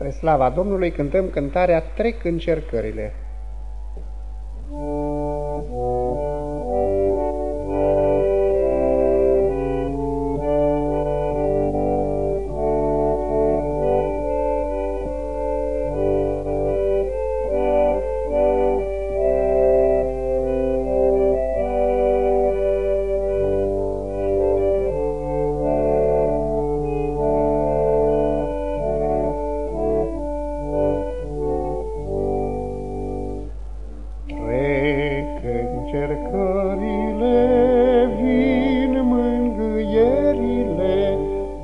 Spre slava Domnului cântăm cântarea Trec încercările. Încercările, vin mângâierile,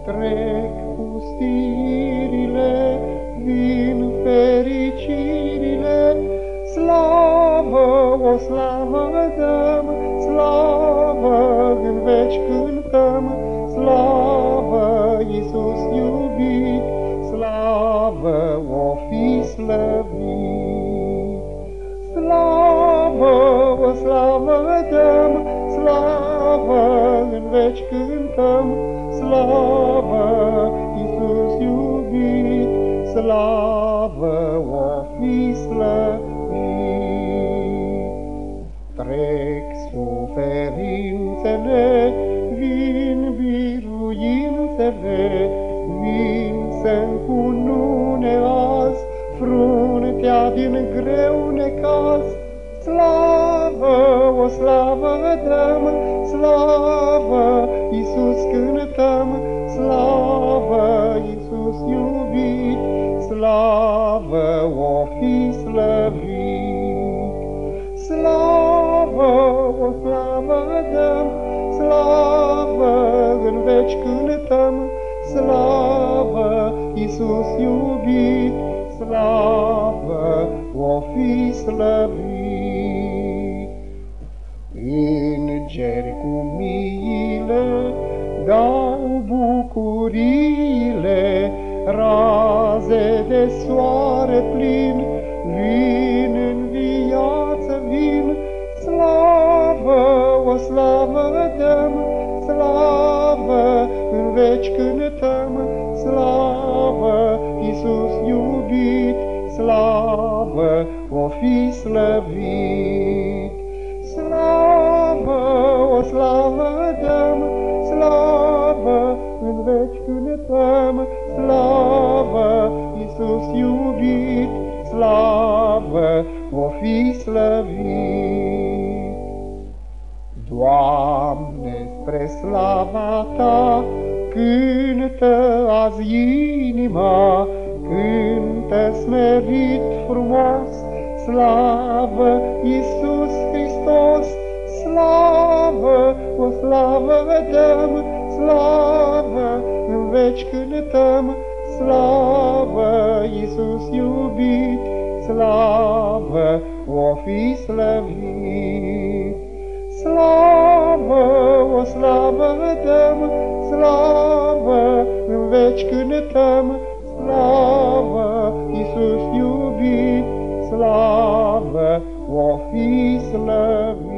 trec pustirile, vin fericirile, slavă, o slavă dăm, slavă, în veci cântăm, slavă, Iisus iubit, slavă, o fi slăvit. Slavă, slavă dăm, slavă, în veci cântăm, slavă, Iisus iubit, slavă, o fi slăvit. Trec suferințele, vin biruințele, vin să-mi cunune azi, fruntea din greu necaz, Slavă, o slavă dăm, slavă, Iisus cântăm, slavă, Iisus iubit, slavă, o fi slăvit. Slavă, o slavă dăm, slavă, în veci cântăm, slavă, Iisus iubit, slavă, o fi slăvit. Bucurile, raze de soare plin, vin în viață, vin, slavă, o slavă dăm, slavă, în veci cântăm, slavă, Iisus iubit, slavă, o fi slăvit. Slavă, o slavă dăm, slavă, în veci cântăm, slavă, Iisus iubit, slavă, o fi slăvit. Doamne, spre slava Ta, cântă azi inima, cântă smerit frumos, slavă Iisus Hristos, în veci cântăm, slavă Iisus iubit, slavă, o fi slăvit. Slavă, o slavă dăm, slavă, în veci cântăm, slavă, Iisus iubit, slavă, o fi slăvit.